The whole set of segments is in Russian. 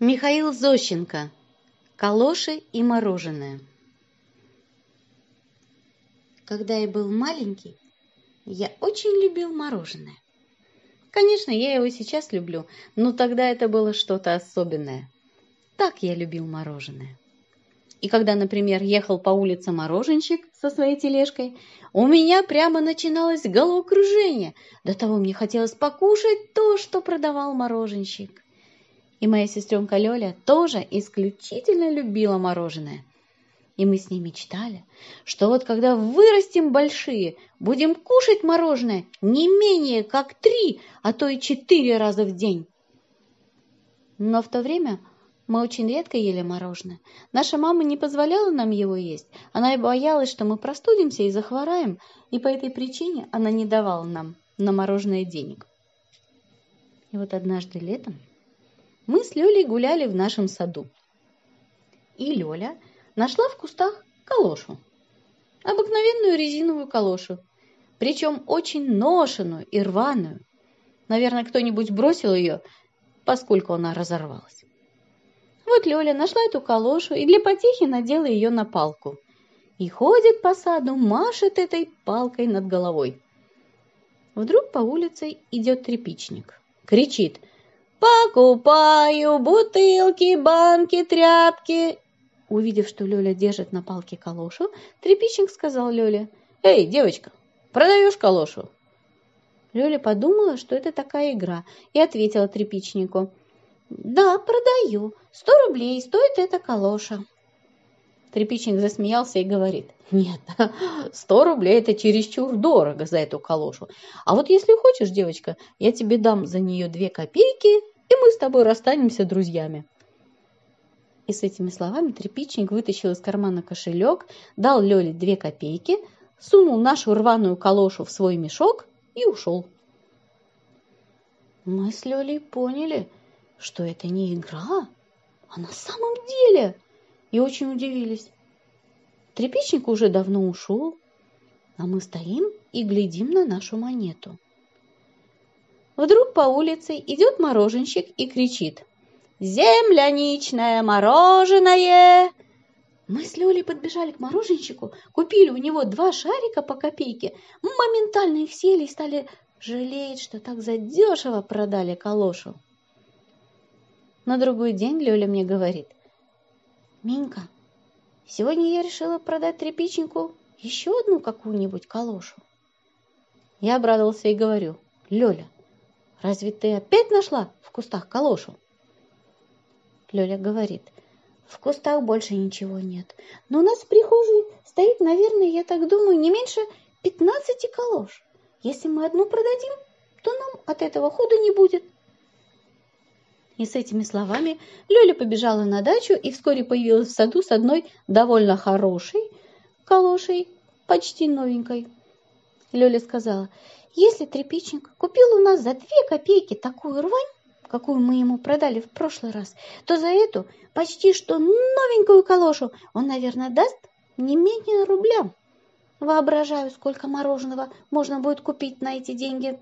Михаил Зощенко. Калоши и мороженое. Когда я был маленький, я очень любил мороженое. Конечно, я его сейчас люблю, но тогда это было что-то особенное. Так я любил мороженое. И когда, например, ехал по улице мороженщик со своей тележкой, у меня прямо начиналось головокружение. До того мне хотелось покушать то, что продавал мороженщик. И моя сестренка Лёля тоже исключительно любила мороженое. И мы с ней мечтали, что вот когда вырастем большие, будем кушать мороженое не менее как три, а то и четыре раза в день. Но в то время мы очень редко ели мороженое. Наша мама не позволяла нам его есть. Она и боялась, что мы простудимся и захвораем, и по этой причине она не давала нам на мороженое денег. И вот однажды летом мы с Лёлей гуляли в нашем саду. И Лёля нашла в кустах калошу. Обыкновенную резиновую калошу. Причем очень ношеную и рваную. Наверное, кто-нибудь бросил ее, поскольку она разорвалась. Вот Лёля нашла эту калошу и для потехи надела ее на палку. И ходит по саду, машет этой палкой над головой. Вдруг по улице идет тряпичник. Кричит – Покупаю бутылки, банки, тряпки. Увидев, что Лёля держит на палке калошу, трепичник сказал Лёле, «Эй, девочка, продаешь калошу?» Лёля подумала, что это такая игра, и ответила трепичнику, «Да, продаю. Сто рублей стоит эта калоша». Трепичник засмеялся и говорит, «Нет, сто рублей – это чересчур дорого за эту калошу. А вот если хочешь, девочка, я тебе дам за нее две копейки, и мы с тобой расстанемся друзьями». И с этими словами тряпичник вытащил из кармана кошелек, дал Лёле две копейки, сунул нашу рваную калошу в свой мешок и ушел. Мы с Лёлей поняли, что это не игра, а на самом деле – и очень удивились. Трепичник уже давно ушел, а мы стоим и глядим на нашу монету. Вдруг по улице идет мороженщик и кричит «Земляничное мороженое!» Мы с Лёлей подбежали к мороженщику, купили у него два шарика по копейке, моментально их съели и стали жалеть, что так задешево продали калошу. На другой день Лёля мне говорит, Минька, сегодня я решила продать тряпичнику еще одну какую-нибудь калошу. Я обрадовался и говорю, Лёля, разве ты опять нашла в кустах калошу? Лёля говорит, в кустах больше ничего нет, но у нас в прихожей стоит, наверное, я так думаю, не меньше пятнадцати калош. Если мы одну продадим, то нам от этого худа не будет. И с этими словами Лёля побежала на дачу и вскоре появилась в саду с одной довольно хорошей калошей, почти новенькой. Лёля сказала, если тряпичник купил у нас за две копейки такую рвань, какую мы ему продали в прошлый раз, то за эту почти что новенькую калошу он, наверное, даст не менее рубля. Воображаю, сколько мороженого можно будет купить на эти деньги.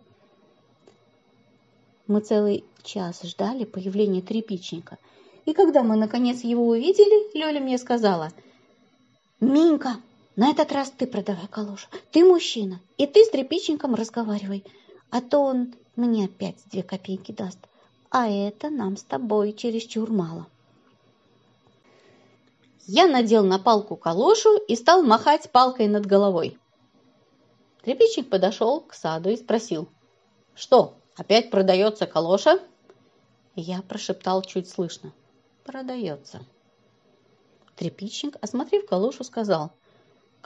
Мы целый час ждали появления тряпичника. И когда мы, наконец, его увидели, Лёля мне сказала, «Минька, на этот раз ты продавай калошу. Ты мужчина, и ты с тряпичником разговаривай, а то он мне опять две копейки даст, а это нам с тобой чересчур мало». Я надел на палку калошу и стал махать палкой над головой. Тряпичник подошел к саду и спросил, «Что, опять продается калоша?» Я прошептал чуть слышно. Продается. Трепичник, осмотрев калошу, сказал.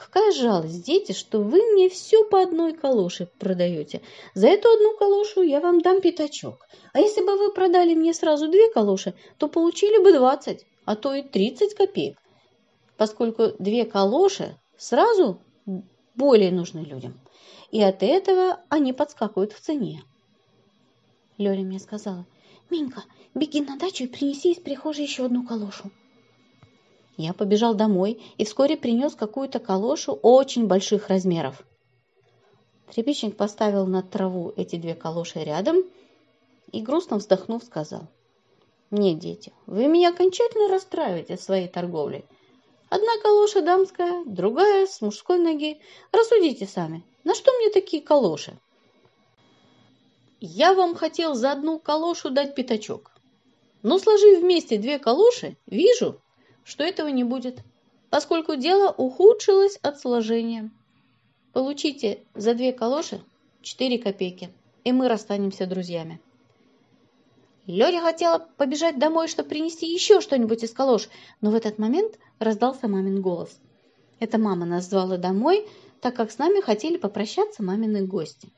Какая жалость, дети, что вы мне все по одной калоше продаете. За эту одну калошу я вам дам пятачок. А если бы вы продали мне сразу две калоши, то получили бы двадцать, а то и тридцать копеек. Поскольку две калоши сразу более нужны людям. И от этого они подскакивают в цене. Лёля мне сказала – «Минька, беги на дачу и принеси из прихожей еще одну калошу». Я побежал домой и вскоре принес какую-то калошу очень больших размеров. Трепичник поставил на траву эти две калоши рядом и, грустно вздохнув, сказал. Нет, дети, вы меня окончательно расстраиваете своей торговлей. Одна калоша дамская, другая с мужской ноги. Рассудите сами, на что мне такие калоши? Я вам хотел за одну калошу дать пятачок. Но сложив вместе две калоши, вижу, что этого не будет, поскольку дело ухудшилось от сложения. Получите за две калоши четыре копейки, и мы расстанемся друзьями. Лёля хотела побежать домой, чтобы принести еще что-нибудь из калош, но в этот момент раздался мамин голос. Это мама нас звала домой, так как с нами хотели попрощаться мамины гости.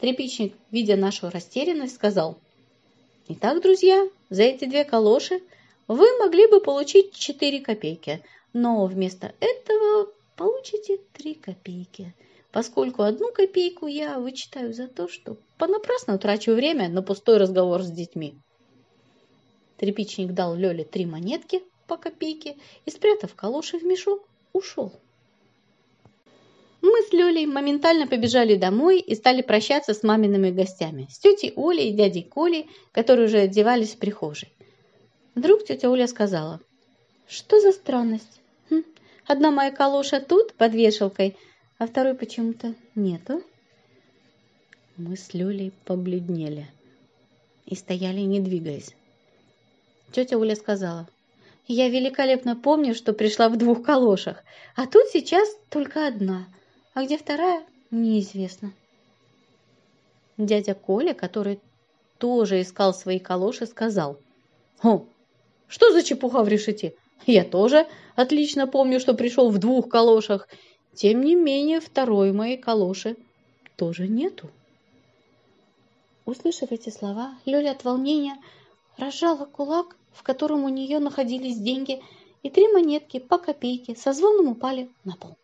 Трепичник, видя нашу растерянность, сказал, «Итак, друзья, за эти две калоши вы могли бы получить четыре копейки, но вместо этого получите три копейки, поскольку одну копейку я вычитаю за то, что понапрасну трачу время на пустой разговор с детьми». Трепичник дал Лёле три монетки по копейке и, спрятав калоши в мешок, ушел. Мы с Лёлей моментально побежали домой и стали прощаться с мамиными гостями, с тетей Олей и дядей Колей, которые уже одевались в прихожей. Вдруг тетя Оля сказала, что за странность? Хм, одна моя калоша тут, под вешалкой, а второй почему-то нету. Мы с Лёлей побледнели и стояли, не двигаясь. Тетя Оля сказала, я великолепно помню, что пришла в двух калошах, а тут сейчас только одна – а где вторая, неизвестно. Дядя Коля, который тоже искал свои калоши, сказал. «О, что за чепуха в решете? Я тоже отлично помню, что пришел в двух калошах. Тем не менее, второй моей калоши тоже нету». Услышав эти слова, Лёля от волнения разжала кулак, в котором у нее находились деньги, и три монетки по копейке со звоном упали на пол.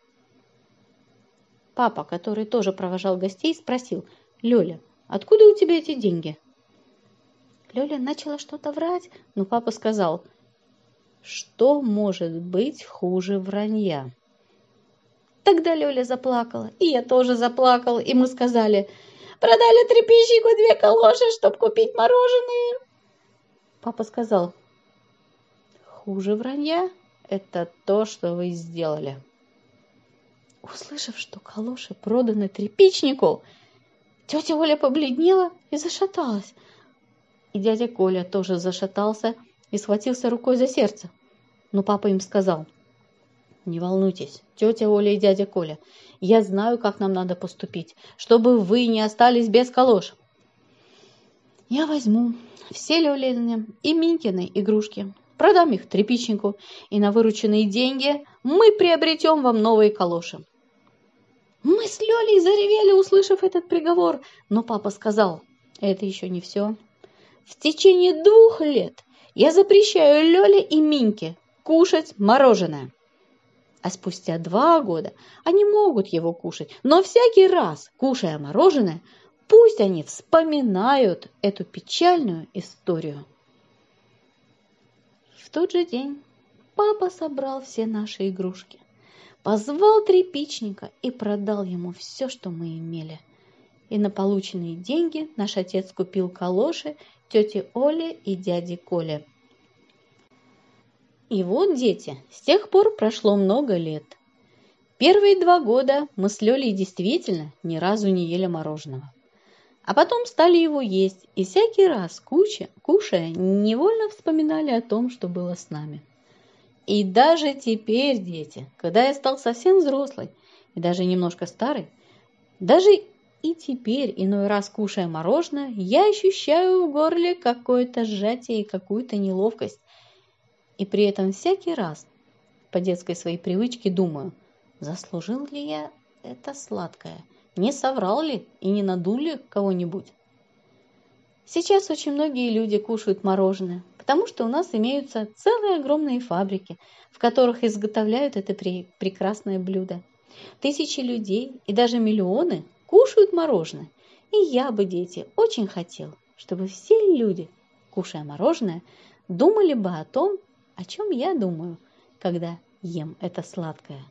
Папа, который тоже провожал гостей, спросил, «Лёля, откуда у тебя эти деньги?» Лёля начала что-то врать, но папа сказал, «Что может быть хуже вранья?» Тогда Лёля заплакала, и я тоже заплакал, и мы сказали, «Продали трепещику две калоши, чтобы купить мороженое!» Папа сказал, «Хуже вранья – это то, что вы сделали». Услышав, что калоши проданы тряпичнику, тетя Оля побледнела и зашаталась. И дядя Коля тоже зашатался и схватился рукой за сердце. Но папа им сказал, «Не волнуйтесь, тетя Оля и дядя Коля, я знаю, как нам надо поступить, чтобы вы не остались без калош. Я возьму все Лёлины и Минькины игрушки, продам их тряпичнику, и на вырученные деньги мы приобретем вам новые калоши. Мы с Лёлей заревели, услышав этот приговор, но папа сказал, это еще не все. В течение двух лет я запрещаю Лёле и Миньке кушать мороженое. А спустя два года они могут его кушать, но всякий раз, кушая мороженое, пусть они вспоминают эту печальную историю. В тот же день папа собрал все наши игрушки позвал трепичника и продал ему все, что мы имели. И на полученные деньги наш отец купил калоши тете Оле и дяде Коле. И вот, дети, с тех пор прошло много лет. Первые два года мы с Лёлей действительно ни разу не ели мороженого. А потом стали его есть, и всякий раз, куча, кушая, невольно вспоминали о том, что было с нами. И даже теперь, дети, когда я стал совсем взрослый и даже немножко старый, даже и теперь, иной раз кушая мороженое, я ощущаю в горле какое-то сжатие и какую-то неловкость. И при этом всякий раз по детской своей привычке думаю, заслужил ли я это сладкое, не соврал ли и не надул ли кого-нибудь. Сейчас очень многие люди кушают мороженое, потому что у нас имеются целые огромные фабрики, в которых изготовляют это прекрасное блюдо. Тысячи людей и даже миллионы кушают мороженое. И я бы, дети, очень хотел, чтобы все люди, кушая мороженое, думали бы о том, о чем я думаю, когда ем это сладкое.